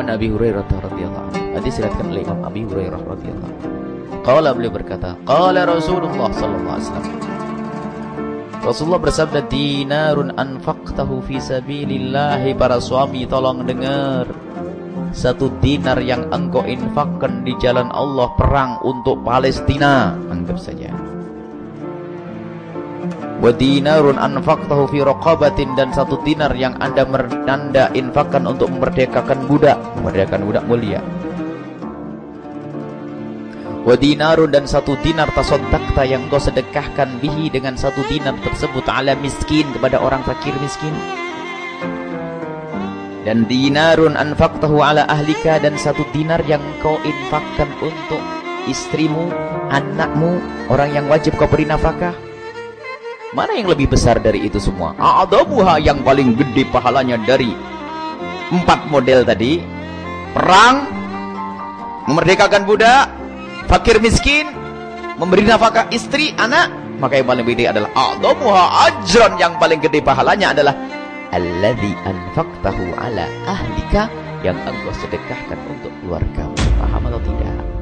an Abi Hurairah radhiyallahu anhu. Hadis diriwayatkan oleh Imam Abi Hurairah radhiyallahu anhu. Qala beliau berkata, qala Rasulullah sallallahu alaihi wasallam. Rasulullah bersabda, "Dinarun anfaqtahu fi sabilillah." Para suami tolong dengar. Satu dinar yang engkau infakkan di jalan Allah perang untuk Palestina, anggap saja. Wa dinarun anfaqtahu fi raqabatin dan satu dinar yang Anda Anda infakkan untuk memerdekakan budak, memerdekakan budak mulia. Wa dinarun dan satu dinar tasaddaqta yang kau sedekahkan bihi dengan satu dinar tersebut ala miskin kepada orang fakir miskin. Dan dinarun anfaqtahu ala ahlika dan satu dinar yang kau infakkan untuk istrimu, anakmu, orang yang wajib kau beri nafkah. Mana yang lebih besar dari itu semua? A'adhamuha yang paling gede pahalanya dari empat model tadi. Perang, memerdekakan budak, fakir miskin, memberi nafkah istri, anak. Maka yang paling gede adalah a'adhamuha ajran yang paling gede pahalanya adalah Alladhi anfaqtahu ala ahlika yang engkau sedekahkan untuk keluargamu. Paham atau tidak?